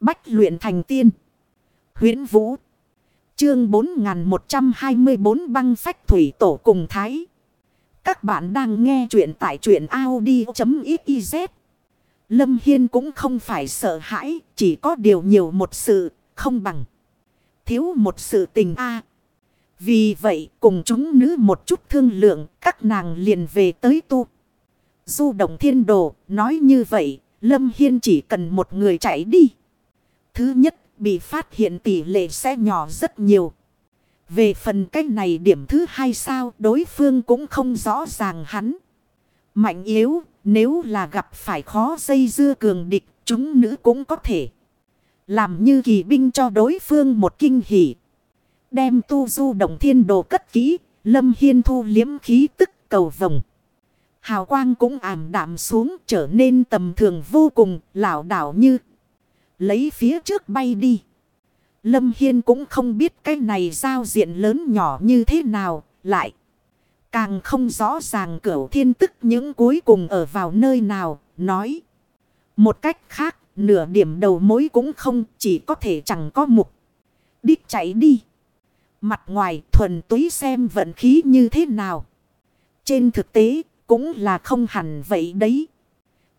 Bách luyện thành tiên. huyễn Vũ. Chương 4124 băng phách thủy tổ cùng thái. Các bạn đang nghe truyện tại truyện Audi.xyz. Lâm Hiên cũng không phải sợ hãi, chỉ có điều nhiều một sự, không bằng. Thiếu một sự tình a Vì vậy, cùng chúng nữ một chút thương lượng, các nàng liền về tới tu. Du động thiên đồ, nói như vậy, Lâm Hiên chỉ cần một người chạy đi. Thứ nhất, bị phát hiện tỷ lệ sẽ nhỏ rất nhiều. Về phần cách này điểm thứ hai sao đối phương cũng không rõ ràng hắn. Mạnh yếu, nếu là gặp phải khó dây dưa cường địch, chúng nữ cũng có thể. Làm như kỳ binh cho đối phương một kinh hỉ. Đem tu du động thiên đồ cất kỹ, lâm hiên thu liếm khí tức cầu vồng. Hào quang cũng ảm đạm xuống trở nên tầm thường vô cùng, lão đảo như lấy phía trước bay đi. Lâm Hiên cũng không biết cái này giao diện lớn nhỏ như thế nào, lại. Càng không rõ ràng cửu thiên tức những cuối cùng ở vào nơi nào, nói. Một cách khác, nửa điểm đầu mối cũng không, chỉ có thể chẳng có mục. Đích chạy đi. Mặt ngoài thuần túy xem vận khí như thế nào. Trên thực tế, cũng là không hẳn vậy đấy.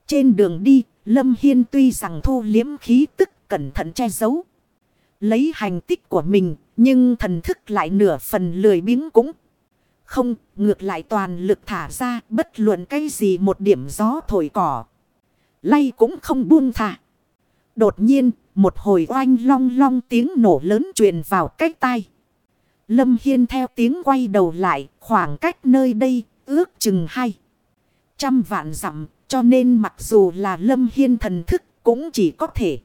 Trên đường đi, Lâm Hiên tuy rằng thu liếm khí tức cẩn thận che giấu. Lấy hành tích của mình, nhưng thần thức lại nửa phần lười biếng cũng. Không, ngược lại toàn lực thả ra bất luận cái gì một điểm gió thổi cỏ. Lay cũng không buông thả. Đột nhiên, một hồi oanh long long tiếng nổ lớn truyền vào cách tai. Lâm Hiên theo tiếng quay đầu lại, khoảng cách nơi đây, ước chừng hai. Trăm vạn dặm, cho nên mặc dù là Lâm Hiên thần thức, cũng chỉ có thể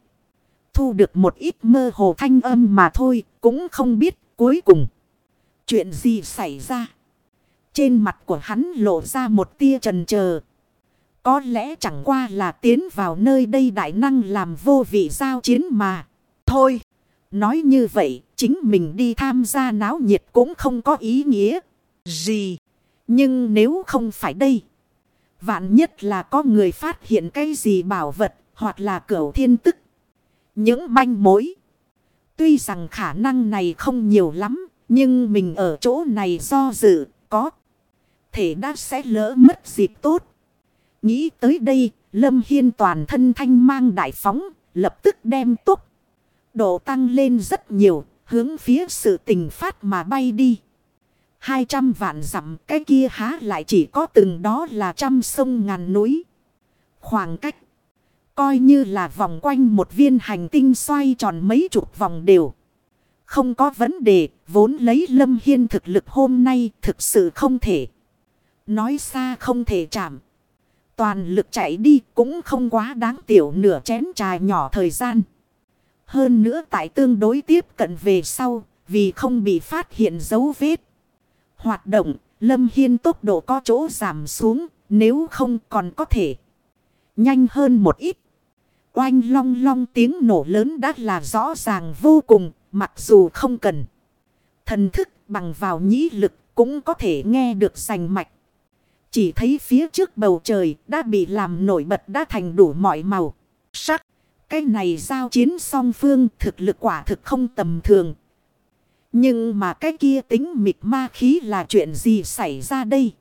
thu được một ít mơ hồ thanh âm mà thôi, cũng không biết cuối cùng. Chuyện gì xảy ra? Trên mặt của hắn lộ ra một tia trần chờ Có lẽ chẳng qua là tiến vào nơi đây đại năng làm vô vị giao chiến mà. Thôi, nói như vậy, chính mình đi tham gia náo nhiệt cũng không có ý nghĩa gì. Nhưng nếu không phải đây, vạn nhất là có người phát hiện cái gì bảo vật hoặc là cửu thiên tức. Những manh mối. Tuy rằng khả năng này không nhiều lắm, nhưng mình ở chỗ này do dự, có thể đã sẽ lỡ mất dịp tốt. Nghĩ tới đây, Lâm Hiên toàn thân thanh mang đại phóng, lập tức đem tốc. Độ tăng lên rất nhiều, hướng phía sự tình phát mà bay đi. Hai trăm vạn dặm cái kia há lại chỉ có từng đó là trăm sông ngàn núi. Khoảng cách. Coi như là vòng quanh một viên hành tinh xoay tròn mấy chục vòng đều. Không có vấn đề, vốn lấy Lâm Hiên thực lực hôm nay thực sự không thể. Nói xa không thể chạm. Toàn lực chạy đi cũng không quá đáng tiểu nửa chén trà nhỏ thời gian. Hơn nữa tại tương đối tiếp cận về sau, vì không bị phát hiện dấu vết. Hoạt động, Lâm Hiên tốc độ có chỗ giảm xuống, nếu không còn có thể nhanh hơn một ít. Oanh long long tiếng nổ lớn đã là rõ ràng vô cùng, mặc dù không cần. Thần thức bằng vào nhĩ lực cũng có thể nghe được sành mạch. Chỉ thấy phía trước bầu trời đã bị làm nổi bật đã thành đủ mọi màu. Sắc, cái này giao chiến song phương thực lực quả thực không tầm thường. Nhưng mà cái kia tính mịt ma khí là chuyện gì xảy ra đây?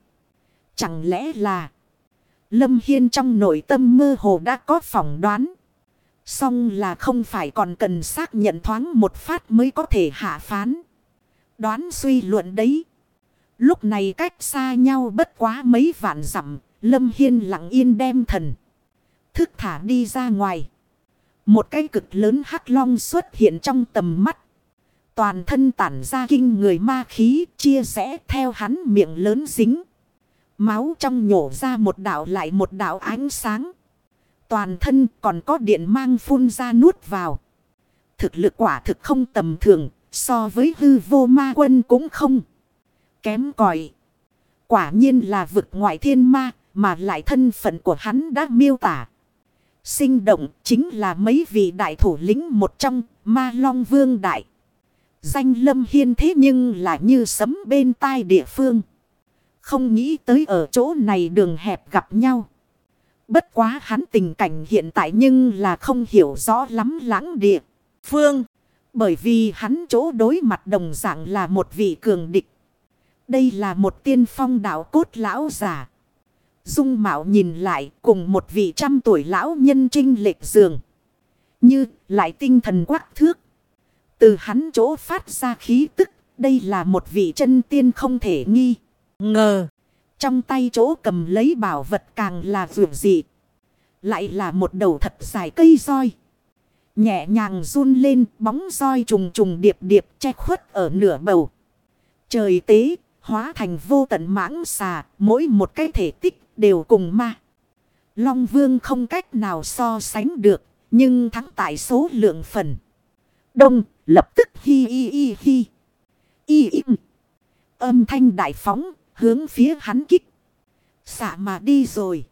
Chẳng lẽ là... Lâm Hiên trong nội tâm mơ hồ đã có phỏng đoán. Xong là không phải còn cần xác nhận thoáng một phát mới có thể hạ phán. Đoán suy luận đấy. Lúc này cách xa nhau bất quá mấy vạn dặm, Lâm Hiên lặng yên đem thần. Thức thả đi ra ngoài. Một cái cực lớn hắc long xuất hiện trong tầm mắt. Toàn thân tản ra kinh người ma khí chia sẻ theo hắn miệng lớn dính. Máu trong nhổ ra một đạo lại một đạo ánh sáng. Toàn thân còn có điện mang phun ra nuốt vào. Thực lực quả thực không tầm thường, so với hư vô ma quân cũng không. Kém cỏi Quả nhiên là vực ngoại thiên ma, mà lại thân phận của hắn đã miêu tả. Sinh động chính là mấy vị đại thủ lĩnh một trong ma long vương đại. Danh lâm hiên thế nhưng lại như sấm bên tai địa phương. Không nghĩ tới ở chỗ này đường hẹp gặp nhau. Bất quá hắn tình cảnh hiện tại nhưng là không hiểu rõ lắm lãng địa. Phương. Bởi vì hắn chỗ đối mặt đồng dạng là một vị cường địch. Đây là một tiên phong đạo cốt lão giả. Dung mạo nhìn lại cùng một vị trăm tuổi lão nhân trinh lệch giường. Như lại tinh thần quắc thước. Từ hắn chỗ phát ra khí tức. Đây là một vị chân tiên không thể nghi. Ngờ. Trong tay chỗ cầm lấy bảo vật càng là vượt dị. Lại là một đầu thật dài cây roi. Nhẹ nhàng run lên, bóng roi trùng trùng điệp điệp che khuất ở nửa bầu. Trời tế, hóa thành vô tận mãng xà, mỗi một cái thể tích đều cùng ma. Long vương không cách nào so sánh được, nhưng thắng tại số lượng phần. Đông lập tức hi hi hi hi. Y im. Âm thanh đại phóng hướng phía hắn kích. xả mà đi rồi.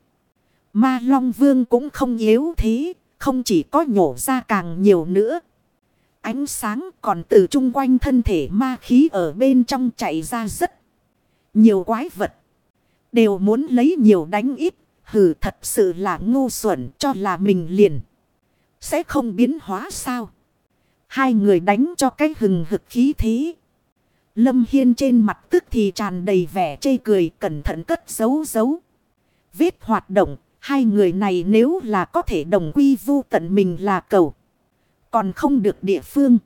Ma Long Vương cũng không yếu thế, không chỉ có nhổ ra càng nhiều nữa. Ánh sáng còn từ chung quanh thân thể ma khí ở bên trong chạy ra rất nhiều quái vật. Đều muốn lấy nhiều đánh ít, hừ thật sự là ngu xuẩn cho là mình liền. Sẽ không biến hóa sao. Hai người đánh cho cái hừng hực khí thế. Lâm Hiên trên mặt tức thì tràn đầy vẻ chê cười, cẩn thận cất giấu giấu. Vết hoạt động, Hai người này nếu là có thể đồng quy vu tận mình là cầu. Còn không được địa phương.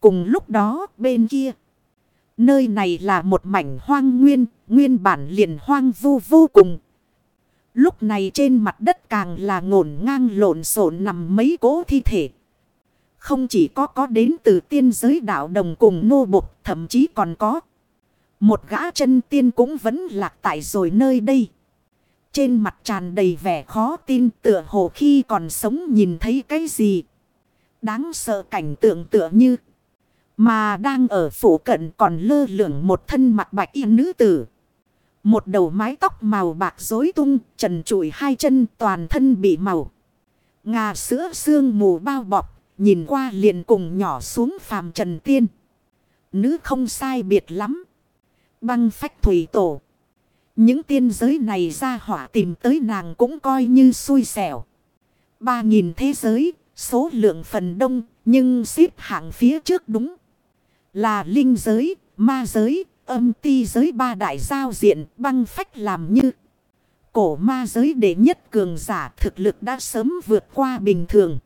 Cùng lúc đó, bên kia. Nơi này là một mảnh hoang nguyên. Nguyên bản liền hoang vu vô cùng. Lúc này trên mặt đất càng là ngổn ngang lộn xộn nằm mấy cố thi thể. Không chỉ có có đến từ tiên giới đạo đồng cùng nô bộc, thậm chí còn có. Một gã chân tiên cũng vẫn lạc tại rồi nơi đây. Trên mặt tràn đầy vẻ khó tin tựa hồ khi còn sống nhìn thấy cái gì. Đáng sợ cảnh tượng tựa như. Mà đang ở phủ cận còn lơ lửng một thân mặt bạch y nữ tử. Một đầu mái tóc màu bạc rối tung, trần trụi hai chân toàn thân bị màu. Ngà sữa xương mù bao bọc, nhìn qua liền cùng nhỏ xuống phàm trần tiên. Nữ không sai biệt lắm. Băng phách thủy tổ. Những tiên giới này ra hỏa tìm tới nàng cũng coi như xui xẻo. Ba nghìn thế giới, số lượng phần đông, nhưng xếp hạng phía trước đúng. Là linh giới, ma giới, âm ti giới ba đại giao diện băng phách làm như. Cổ ma giới đệ nhất cường giả thực lực đã sớm vượt qua bình thường.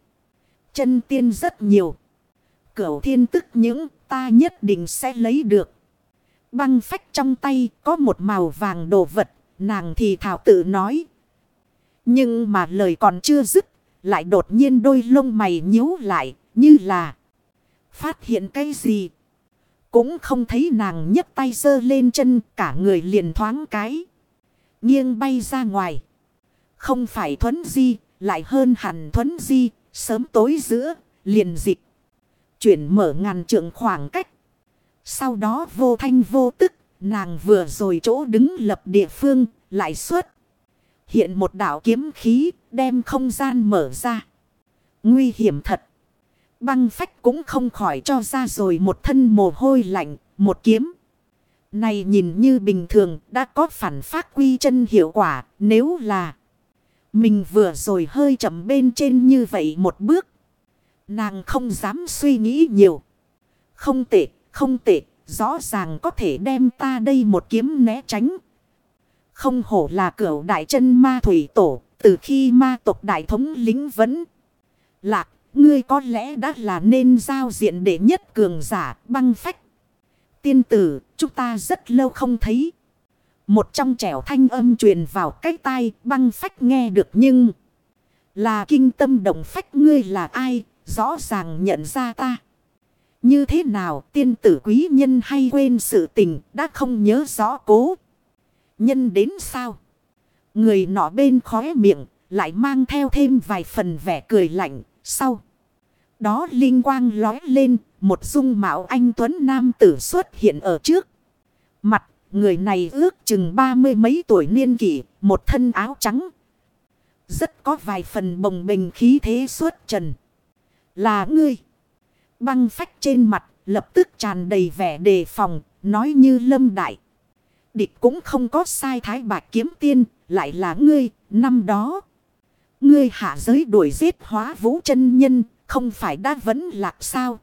Chân tiên rất nhiều. Cửu thiên tức những ta nhất định sẽ lấy được. Băng phách trong tay có một màu vàng đồ vật, nàng thì thảo tự nói. Nhưng mà lời còn chưa dứt, lại đột nhiên đôi lông mày nhíu lại, như là phát hiện cái gì. Cũng không thấy nàng nhấc tay giơ lên chân, cả người liền thoáng cái. Nghiêng bay ra ngoài. Không phải thuấn di, lại hơn hẳn thuấn di, sớm tối giữa, liền dịch. Chuyển mở ngàn trượng khoảng cách. Sau đó vô thanh vô tức, nàng vừa rồi chỗ đứng lập địa phương, lại xuất. Hiện một đảo kiếm khí, đem không gian mở ra. Nguy hiểm thật. Băng phách cũng không khỏi cho ra rồi một thân mồ hôi lạnh, một kiếm. Này nhìn như bình thường đã có phản phát quy chân hiệu quả nếu là mình vừa rồi hơi chậm bên trên như vậy một bước. Nàng không dám suy nghĩ nhiều. Không tệ không tệ, rõ ràng có thể đem ta đây một kiếm né tránh. Không hổ là cửu đại chân ma thủy tổ, từ khi ma tộc đại thống lính vẫn lạc, ngươi có lẽ đã là nên giao diện để nhất cường giả băng phách. Tiên tử, chúng ta rất lâu không thấy. Một trong trẻo thanh âm truyền vào cái tai băng phách nghe được nhưng... Là kinh tâm động phách ngươi là ai, rõ ràng nhận ra ta. Như thế nào tiên tử quý nhân hay quên sự tình đã không nhớ rõ cố. Nhân đến sao? Người nọ bên khóe miệng lại mang theo thêm vài phần vẻ cười lạnh sau. Đó linh quang lói lên một dung mạo anh Tuấn Nam tử xuất hiện ở trước. Mặt người này ước chừng ba mươi mấy tuổi niên kỷ một thân áo trắng. Rất có vài phần bồng bình khí thế suốt trần. Là ngươi. Băng phách trên mặt lập tức tràn đầy vẻ đề phòng, nói như lâm đại. Địch cũng không có sai thái bạc kiếm tiên, lại là ngươi, năm đó. Ngươi hạ giới đuổi giết hóa vũ chân nhân, không phải đã vẫn lạc sao?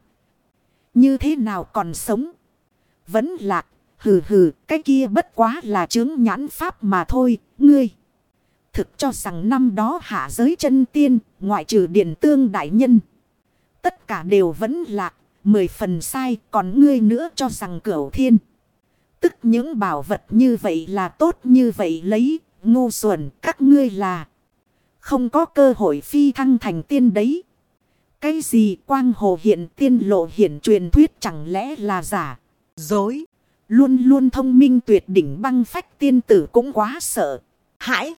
Như thế nào còn sống? Vẫn lạc, hừ hừ, cái kia bất quá là chứng nhãn pháp mà thôi, ngươi. Thực cho rằng năm đó hạ giới chân tiên, ngoại trừ điện tương đại nhân. Tất cả đều vẫn lạc, mười phần sai, còn ngươi nữa cho rằng cửu thiên. Tức những bảo vật như vậy là tốt như vậy lấy, ngu xuẩn các ngươi là không có cơ hội phi thăng thành tiên đấy. Cái gì quang hồ hiện tiên lộ hiện truyền thuyết chẳng lẽ là giả, dối. Luôn luôn thông minh tuyệt đỉnh băng phách tiên tử cũng quá sợ. Hãi!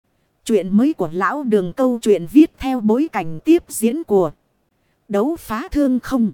Chuyện mới của lão đường câu chuyện viết theo bối cảnh tiếp diễn của đấu phá thương không.